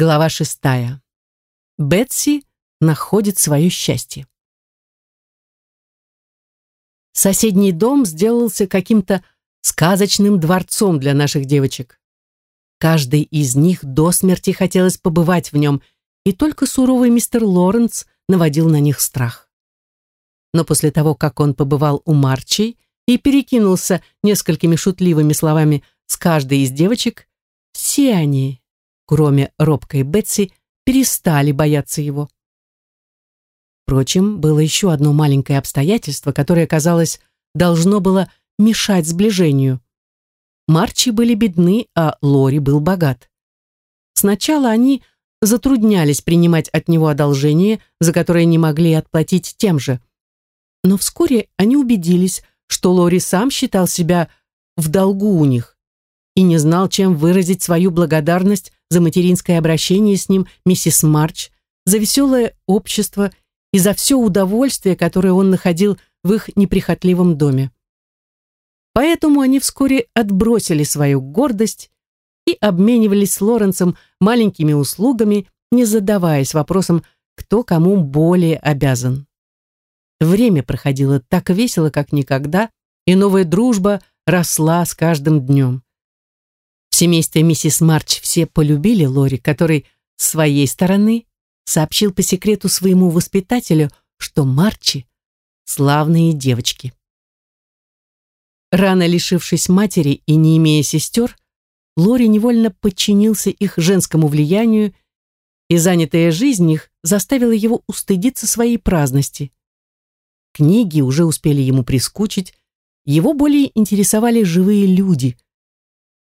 Глава шестая. Бетси находит свое счастье. Соседний дом сделался каким-то сказочным дворцом для наших девочек. Каждой из них до смерти хотелось побывать в нем, и только суровый мистер Лоренс наводил на них страх. Но после того, как он побывал у Марчей и перекинулся несколькими шутливыми словами с каждой из девочек, все они, кроме робкой Бетси, перестали бояться его. Впрочем, было еще одно маленькое обстоятельство, которое, казалось, должно было мешать сближению. Марчи были бедны, а Лори был богат. Сначала они затруднялись принимать от него одолжение, за которое не могли отплатить тем же. Но вскоре они убедились, что Лори сам считал себя в долгу у них и не знал, чем выразить свою благодарность за материнское обращение с ним миссис Марч, за веселое общество и за все удовольствие, которое он находил в их неприхотливом доме. Поэтому они вскоре отбросили свою гордость и обменивались с Лоренцем маленькими услугами, не задаваясь вопросом, кто кому более обязан. Время проходило так весело, как никогда, и новая дружба росла с каждым днем. Семействе миссис Марч все полюбили Лори, который с своей стороны сообщил по секрету своему воспитателю, что Марчи — славные девочки. Рано лишившись матери и не имея сестер, Лори невольно подчинился их женскому влиянию, и занятая жизнь их заставила его устыдиться своей праздности. Книги уже успели ему прискучить, его более интересовали живые люди —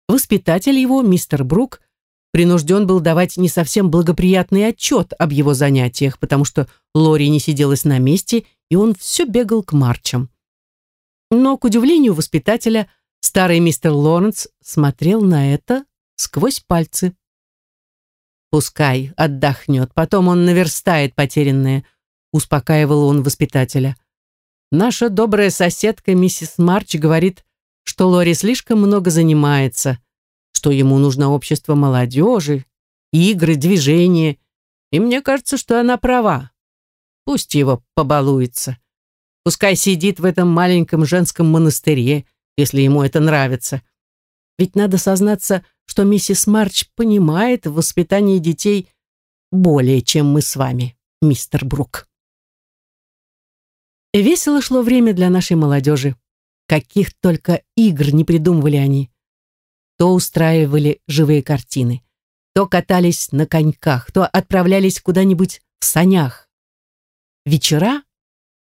Воспитатель его, мистер Брук, принужден был давать не совсем благоприятный отчет об его занятиях, потому что Лори не сиделась на месте, и он все бегал к марчам. Но, к удивлению воспитателя, старый мистер Лоренс смотрел на это сквозь пальцы. «Пускай отдохнет, потом он наверстает потерянное», успокаивал он воспитателя. «Наша добрая соседка миссис Марч говорит, что Лори слишком много занимается, что ему нужно общество молодежи, игры, движения, и мне кажется, что она права. Пусть его побалуется. Пускай сидит в этом маленьком женском монастыре, если ему это нравится. Ведь надо сознаться, что миссис Марч понимает в воспитании детей более, чем мы с вами, мистер Брук. Весело шло время для нашей молодежи. Каких только игр не придумывали они. То устраивали живые картины, то катались на коньках, то отправлялись куда-нибудь в санях. Вечера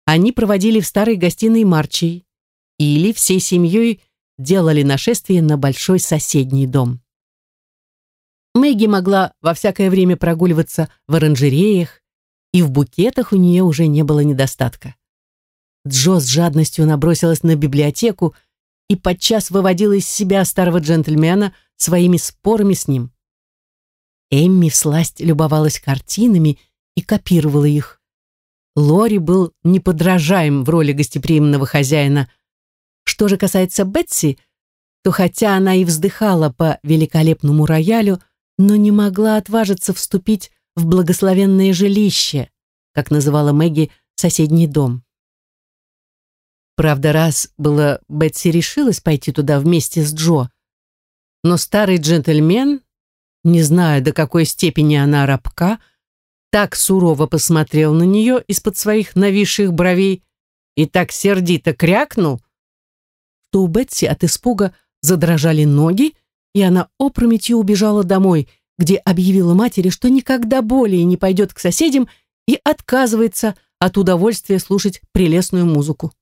они проводили в старой гостиной Марчей или всей семьей делали нашествие на большой соседний дом. Мэгги могла во всякое время прогуливаться в оранжереях, и в букетах у нее уже не было недостатка. Джо с жадностью набросилась на библиотеку и подчас выводила из себя старого джентльмена своими спорами с ним. Эмми всласть любовалась картинами и копировала их. Лори был неподражаем в роли гостеприимного хозяина. Что же касается Бетси, то хотя она и вздыхала по великолепному роялю, но не могла отважиться вступить в благословенное жилище, как называла Мэгги соседний дом. Правда, раз было Бетси решилась пойти туда вместе с Джо, но старый джентльмен, не зная, до какой степени она рабка, так сурово посмотрел на нее из-под своих нависших бровей и так сердито крякнул, что у Бетси от испуга задрожали ноги, и она опрометью убежала домой, где объявила матери, что никогда более не пойдет к соседям и отказывается от удовольствия слушать прелестную музыку.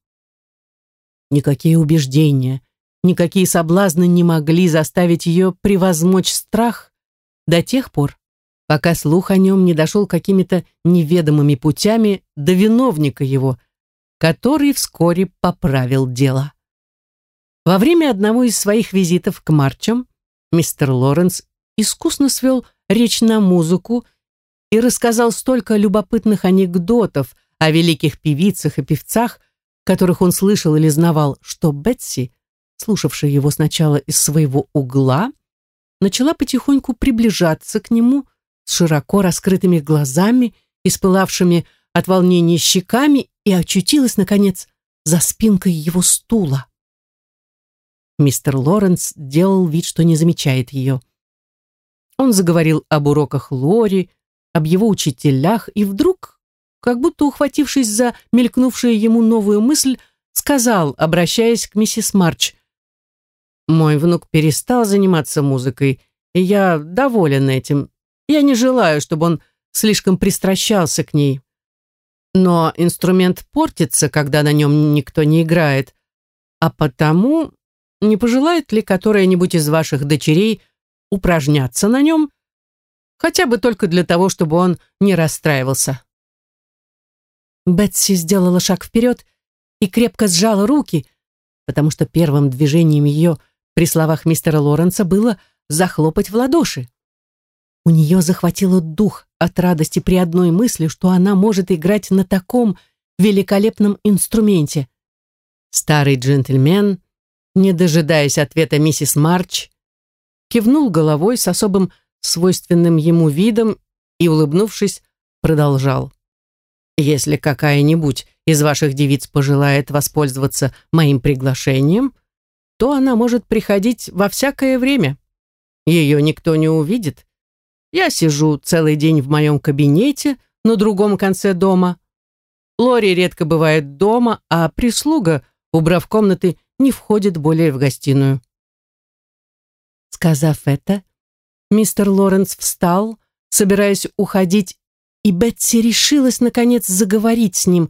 Никакие убеждения, никакие соблазны не могли заставить ее превозмочь страх до тех пор, пока слух о нем не дошел какими-то неведомыми путями до виновника его, который вскоре поправил дело. Во время одного из своих визитов к Марчам мистер Лоренс искусно свел речь на музыку и рассказал столько любопытных анекдотов о великих певицах и певцах, которых он слышал или знавал, что Бетси, слушавшая его сначала из своего угла, начала потихоньку приближаться к нему, с широко раскрытыми глазами, испылавшими от волнения щеками и очутилась, наконец, за спинкой его стула. Мистер Лоренс делал вид, что не замечает ее. Он заговорил об уроках Лори, об его учителях, и вдруг, как будто ухватившись за мелькнувшую ему новую мысль, сказал, обращаясь к миссис Марч, «Мой внук перестал заниматься музыкой, и я доволен этим. Я не желаю, чтобы он слишком пристращался к ней. Но инструмент портится, когда на нем никто не играет, а потому не пожелает ли которая-нибудь из ваших дочерей упражняться на нем, хотя бы только для того, чтобы он не расстраивался?» Бетси сделала шаг вперед и крепко сжала руки, потому что первым движением ее при словах мистера Лоренса было захлопать в ладоши. У нее захватило дух от радости при одной мысли, что она может играть на таком великолепном инструменте. Старый джентльмен не дожидаясь ответа миссис Марч, кивнул головой с особым свойственным ему видом и, улыбнувшись, продолжал. «Если какая-нибудь из ваших девиц пожелает воспользоваться моим приглашением, то она может приходить во всякое время. Ее никто не увидит. Я сижу целый день в моем кабинете на другом конце дома. Лори редко бывает дома, а прислуга, убрав комнаты, не входит более в гостиную. Сказав это, мистер Лоренс встал, собираясь уходить, и Бетси решилась, наконец, заговорить с ним,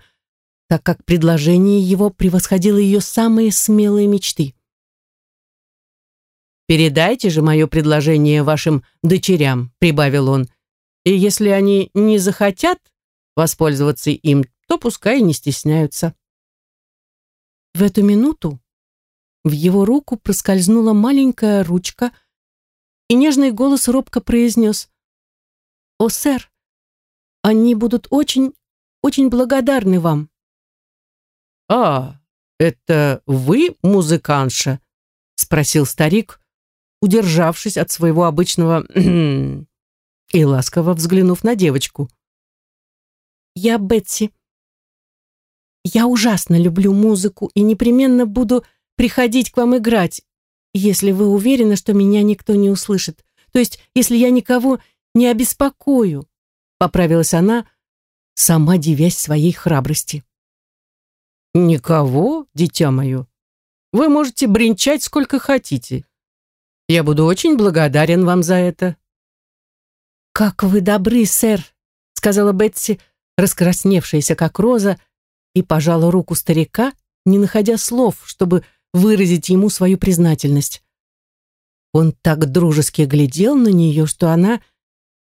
так как предложение его превосходило ее самые смелые мечты. «Передайте же мое предложение вашим дочерям», — прибавил он, «и если они не захотят воспользоваться им, то пускай не стесняются». В эту минуту в его руку проскользнула маленькая ручка, и нежный голос робко произнес «О, сэр, они будут очень, очень благодарны вам». «А, это вы музыканша?» — спросил старик, удержавшись от своего обычного и ласково взглянув на девочку. «Я Бетси. Я ужасно люблю музыку и непременно буду приходить к вам играть, если вы уверены, что меня никто не услышит. То есть, если я никого не обеспокою», — поправилась она, сама дивясь своей храбрости. «Никого, дитя мое. Вы можете бренчать сколько хотите. Я буду очень благодарен вам за это». «Как вы добры, сэр», — сказала Бетси, раскрасневшаяся как роза, и пожала руку старика, не находя слов, чтобы выразить ему свою признательность. Он так дружески глядел на нее, что она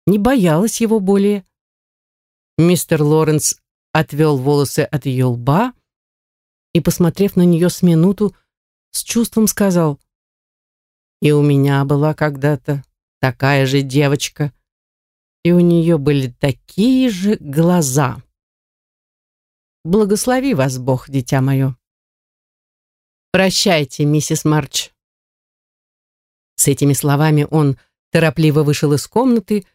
не боялась его более. Мистер Лоренс отвел волосы от ее лба и, посмотрев на нее с минуту, с чувством сказал, «И у меня была когда-то такая же девочка, и у нее были такие же глаза. Благослови вас Бог, дитя мое». «Прощайте, миссис Марч». С этими словами он торопливо вышел из комнаты,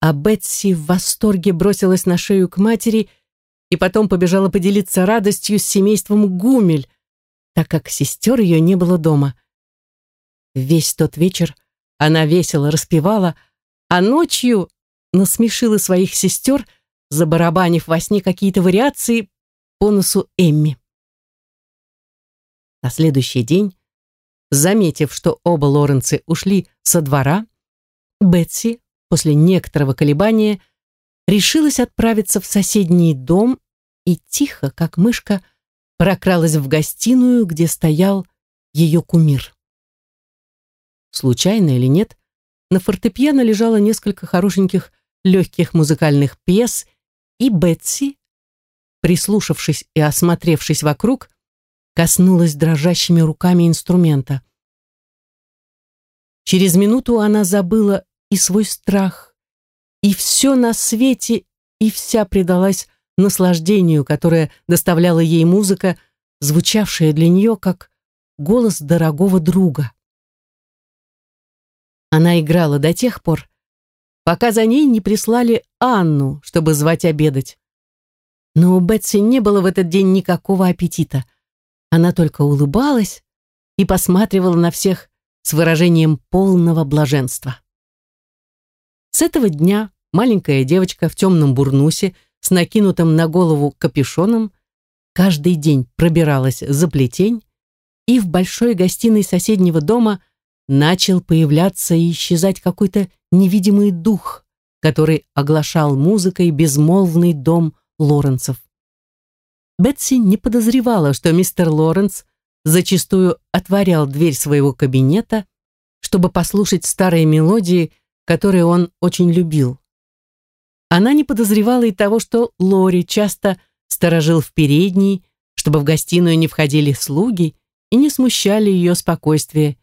а Бетси в восторге бросилась на шею к матери и потом побежала поделиться радостью с семейством Гумель, так как сестер ее не было дома. Весь тот вечер она весело распевала, а ночью насмешила своих сестер, забарабанив во сне какие-то вариации по носу Эмми. На следующий день, заметив, что оба Лоренцы ушли со двора, Бетси, после некоторого колебания, решилась отправиться в соседний дом и тихо, как мышка, прокралась в гостиную, где стоял ее кумир. Случайно или нет, на фортепиано лежало несколько хорошеньких легких музыкальных пьес, и Бетси, прислушавшись и осмотревшись вокруг, коснулась дрожащими руками инструмента. Через минуту она забыла и свой страх, и все на свете, и вся предалась наслаждению, которое доставляла ей музыка, звучавшая для нее как голос дорогого друга. Она играла до тех пор, пока за ней не прислали Анну, чтобы звать обедать. Но у Бетси не было в этот день никакого аппетита. Она только улыбалась и посматривала на всех с выражением полного блаженства. С этого дня маленькая девочка в темном бурнусе с накинутым на голову капюшоном каждый день пробиралась за плетень и в большой гостиной соседнего дома начал появляться и исчезать какой-то невидимый дух, который оглашал музыкой безмолвный дом Лоренцев. Бетси не подозревала, что мистер Лоренс зачастую отворял дверь своего кабинета, чтобы послушать старые мелодии, которые он очень любил. Она не подозревала и того, что Лори часто сторожил в передней, чтобы в гостиную не входили слуги и не смущали ее спокойствие.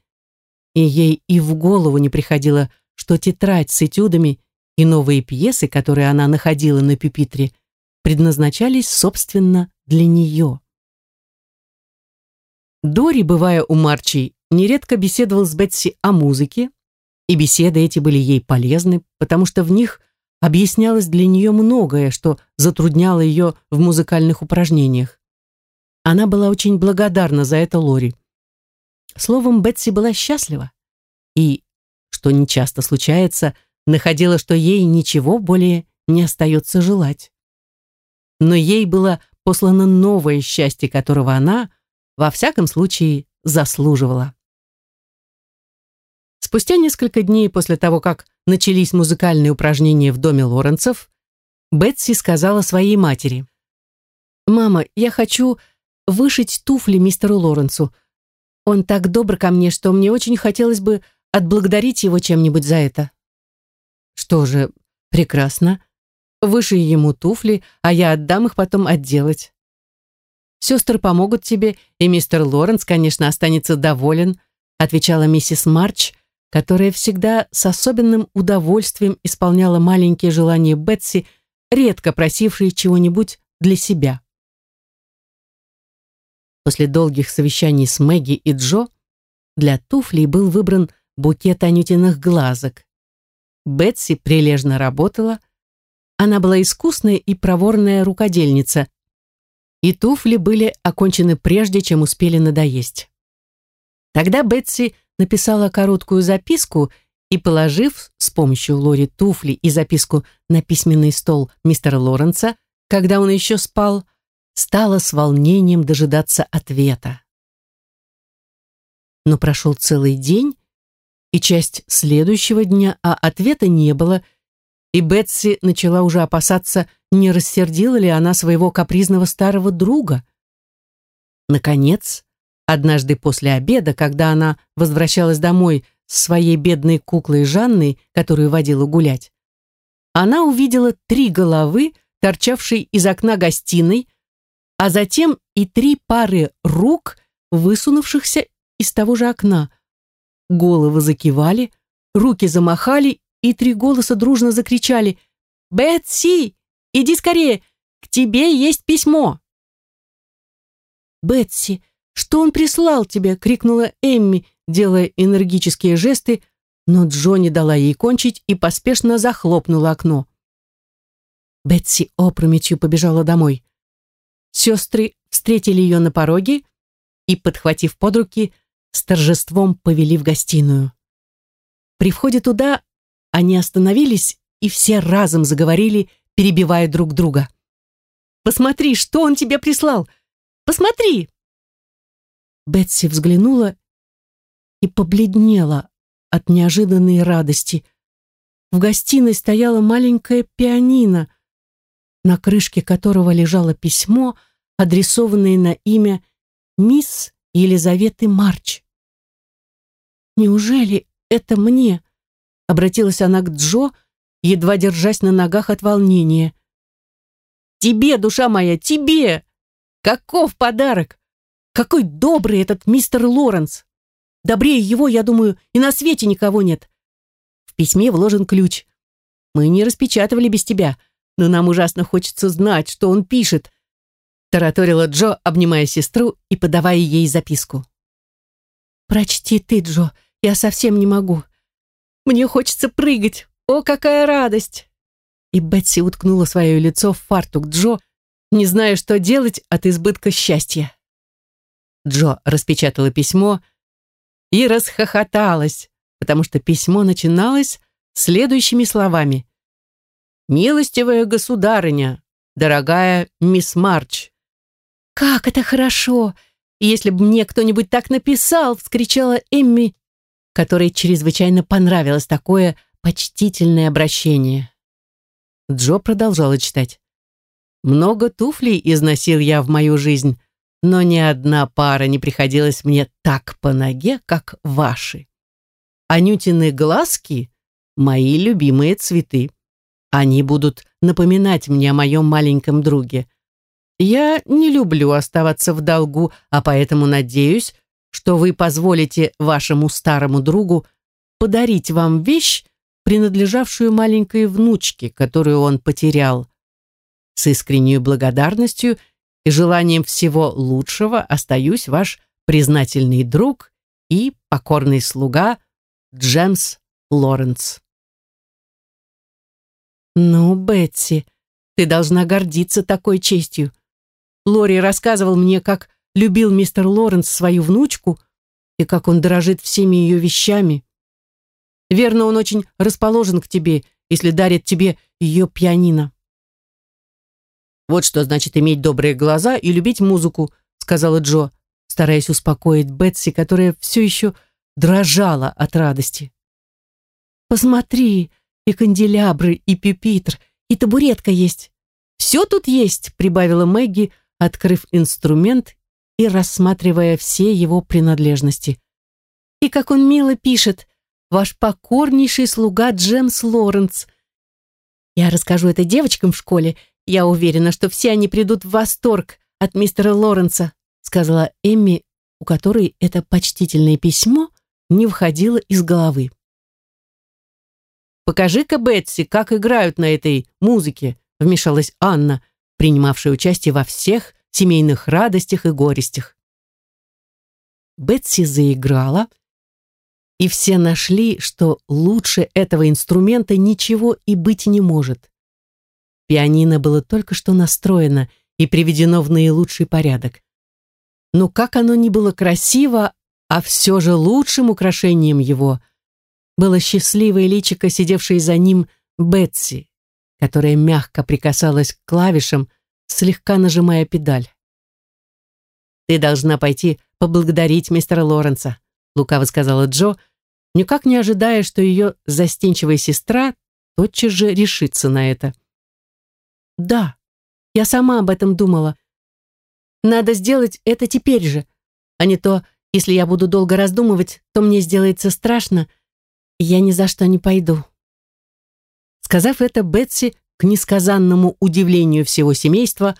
И ей и в голову не приходило, что тетрадь с этюдами и новые пьесы, которые она находила на пюпитре, предназначались, собственно, для нее. Дори, бывая у Марчи, нередко беседовал с Бетси о музыке, и беседы эти были ей полезны, потому что в них объяснялось для нее многое, что затрудняло ее в музыкальных упражнениях. Она была очень благодарна за это Лори. Словом, Бетси была счастлива и, что нечасто случается, находила, что ей ничего более не остается желать. Но ей было послано новое счастье, которого она, во всяком случае, заслуживала. Спустя несколько дней после того, как начались музыкальные упражнения в доме Лоренцев, Бетси сказала своей матери. «Мама, я хочу вышить туфли мистеру Лоренцу. Он так добр ко мне, что мне очень хотелось бы отблагодарить его чем-нибудь за это». «Что же, прекрасно. Выши ему туфли, а я отдам их потом отделать. Сестры помогут тебе, и мистер Лоренс, конечно, останется доволен», отвечала миссис Марч, которая всегда с особенным удовольствием исполняла маленькие желания Бетси, редко просившие чего-нибудь для себя. После долгих совещаний с Мэгги и Джо для туфлей был выбран букет анютиных глазок. Бетси прилежно работала, она была искусная и проворная рукодельница, и туфли были окончены прежде, чем успели надоесть. Тогда Бетси написала короткую записку и, положив с помощью Лори туфли и записку на письменный стол мистера Лоренца, когда он еще спал, стала с волнением дожидаться ответа. Но прошел целый день, и часть следующего дня, а ответа не было, и Бетси начала уже опасаться, не рассердила ли она своего капризного старого друга. Наконец, однажды после обеда, когда она возвращалась домой с своей бедной куклой Жанной, которую водила гулять, она увидела три головы, торчавшие из окна гостиной, а затем и три пары рук, высунувшихся из того же окна. Головы закивали, руки замахали и три голоса дружно закричали «Бетси, иди скорее, к тебе есть письмо!» «Бетси, что он прислал тебе?» — крикнула Эмми, делая энергические жесты, но Джо не дала ей кончить и поспешно захлопнула окно. Бетси опрометью побежала домой. Сестры встретили ее на пороге и, подхватив под руки, с торжеством повели в гостиную. При входе туда они остановились и все разом заговорили, перебивая друг друга. «Посмотри, что он тебе прислал! Посмотри!» Бетси взглянула и побледнела от неожиданной радости. В гостиной стояла маленькая пианино, на крышке которого лежало письмо, адресованное на имя мисс Елизаветы Марч. «Неужели это мне?» Обратилась она к Джо, едва держась на ногах от волнения. «Тебе, душа моя, тебе! Каков подарок! Какой добрый этот мистер Лоренс! Добрее его, я думаю, и на свете никого нет. В письме вложен ключ. Мы не распечатывали без тебя, но нам ужасно хочется знать, что он пишет», тараторила Джо, обнимая сестру и подавая ей записку. «Прочти ты, Джо, я совсем не могу. Мне хочется прыгать, О, какая радость!» И Бетси уткнула свое лицо в фартук Джо, не зная, что делать от избытка счастья. Джо распечатала письмо и расхохоталась, потому что письмо начиналось следующими словами. «Милостивая государыня, дорогая мисс Марч». «Как это хорошо! Если бы мне кто-нибудь так написал!» — вскричала Эмми, которой чрезвычайно понравилось такое почтительное обращение. Джо продолжала читать. «Много туфлей износил я в мою жизнь, но ни одна пара не приходилась мне так по ноге, как ваши. Анютины глазки — мои любимые цветы. Они будут напоминать мне о моем маленьком друге. Я не люблю оставаться в долгу, а поэтому надеюсь, что вы позволите вашему старому другу подарить вам вещь, принадлежавшую маленькой внучке, которую он потерял. С искренней благодарностью и желанием всего лучшего остаюсь ваш признательный друг и покорный слуга Джемс Лоренс. «Ну, Бетси, ты должна гордиться такой честью. Лори рассказывал мне, как любил мистер Лоренс свою внучку и как он дорожит всеми ее вещами. Верно, он очень расположен к тебе, если дарит тебе ее пианино. Вот что значит иметь добрые глаза и любить музыку, сказала Джо, стараясь успокоить Бетси, которая все еще дрожала от радости. Посмотри, и канделябры, и пюпитр, и табуретка есть. Все тут есть, прибавила Мэгги, открыв инструмент и рассматривая все его принадлежности. И как он мило пишет, ваш покорнейший слуга Джемс Лоренс. Я расскажу это девочкам в школе. Я уверена, что все они придут в восторг от мистера Лоренса, сказала Эмми, у которой это почтительное письмо не входило из головы. «Покажи-ка, Бетси, как играют на этой музыке», вмешалась Анна, принимавшая участие во всех семейных радостях и горестях. Бетси заиграла, и все нашли, что лучше этого инструмента ничего и быть не может. Пианино было только что настроено и приведено в наилучший порядок. Но как оно ни было красиво, а все же лучшим украшением его было счастливое личико, сидевшее за ним Бетси, которая мягко прикасалась к клавишам, слегка нажимая педаль. «Ты должна пойти поблагодарить мистера Лоренса», лукаво сказала Джо, никак не ожидая, что ее застенчивая сестра тотчас же решится на это. «Да, я сама об этом думала. Надо сделать это теперь же, а не то, если я буду долго раздумывать, то мне сделается страшно, и я ни за что не пойду». Сказав это, Бетси, к несказанному удивлению всего семейства,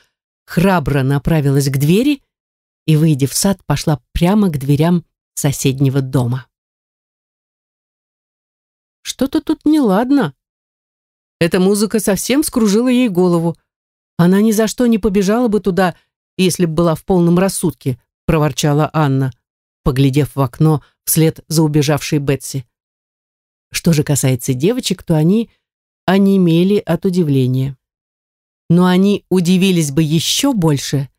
храбро направилась к двери и, выйдя в сад, пошла прямо к дверям соседнего дома. Что-то тут неладно. Эта музыка совсем скружила ей голову. Она ни за что не побежала бы туда, если бы была в полном рассудке, проворчала Анна, поглядев в окно вслед за убежавшей Бетси. Что же касается девочек, то они онемели от удивления. Но они удивились бы еще больше,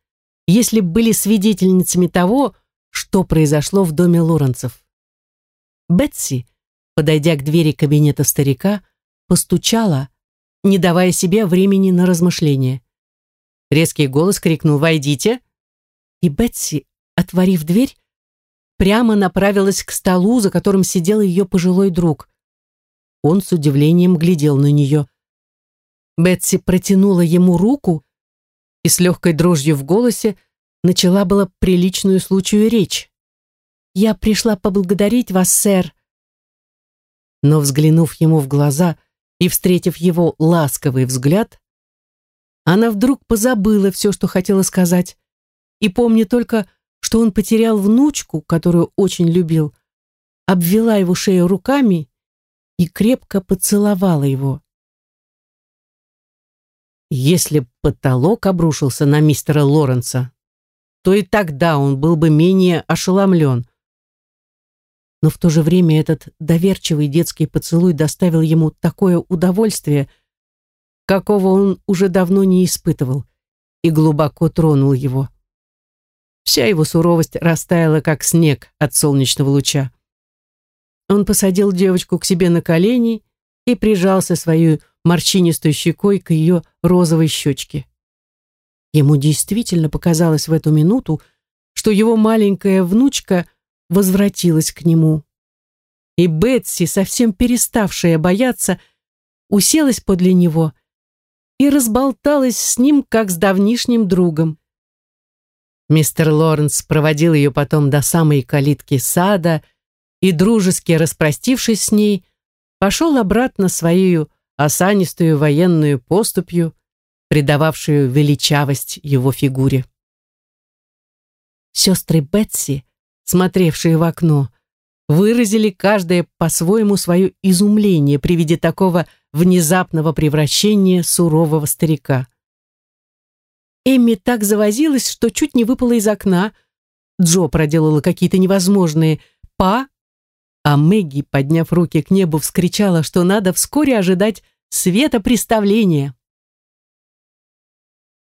если бы были свидетельницами того, что произошло в доме Лоренцев. Бетси, подойдя к двери кабинета старика, постучала, не давая себе времени на размышление. Резкий голос крикнул «Войдите!» И Бетси, отворив дверь, прямо направилась к столу, за которым сидел ее пожилой друг. Он с удивлением глядел на нее. Бетси протянула ему руку и с легкой дрожью в голосе начала было приличную случаю речь. «Я пришла поблагодарить вас, сэр». Но, взглянув ему в глаза и встретив его ласковый взгляд, она вдруг позабыла все, что хотела сказать, и, помня только, что он потерял внучку, которую очень любил, обвела его шею руками и крепко поцеловала его. Если потолок обрушился на мистера Лоренса, то и тогда он был бы менее ошеломлен. Но в то же время этот доверчивый детский поцелуй доставил ему такое удовольствие, какого он уже давно не испытывал, и глубоко тронул его. Вся его суровость растаяла, как снег от солнечного луча. Он посадил девочку к себе на колени и прижался своей морщинистой щекой к ее розовой щечке. Ему действительно показалось в эту минуту, что его маленькая внучка возвратилась к нему. И Бетси, совсем переставшая бояться, уселась подле него и разболталась с ним, как с давнишним другом. Мистер Лоренс проводил ее потом до самой калитки сада и, дружески распростившись с ней, пошел обратно своей осанистую военную поступью, придававшую величавость его фигуре. Сестры Бетси, смотревшие в окно, выразили каждое по-своему свое изумление при виде такого внезапного превращения сурового старика. Эмми так завозилась, что чуть не выпала из окна. Джо проделала какие-то невозможные «па», а Мэгги, подняв руки к небу, вскричала, что надо вскоре ожидать света представления.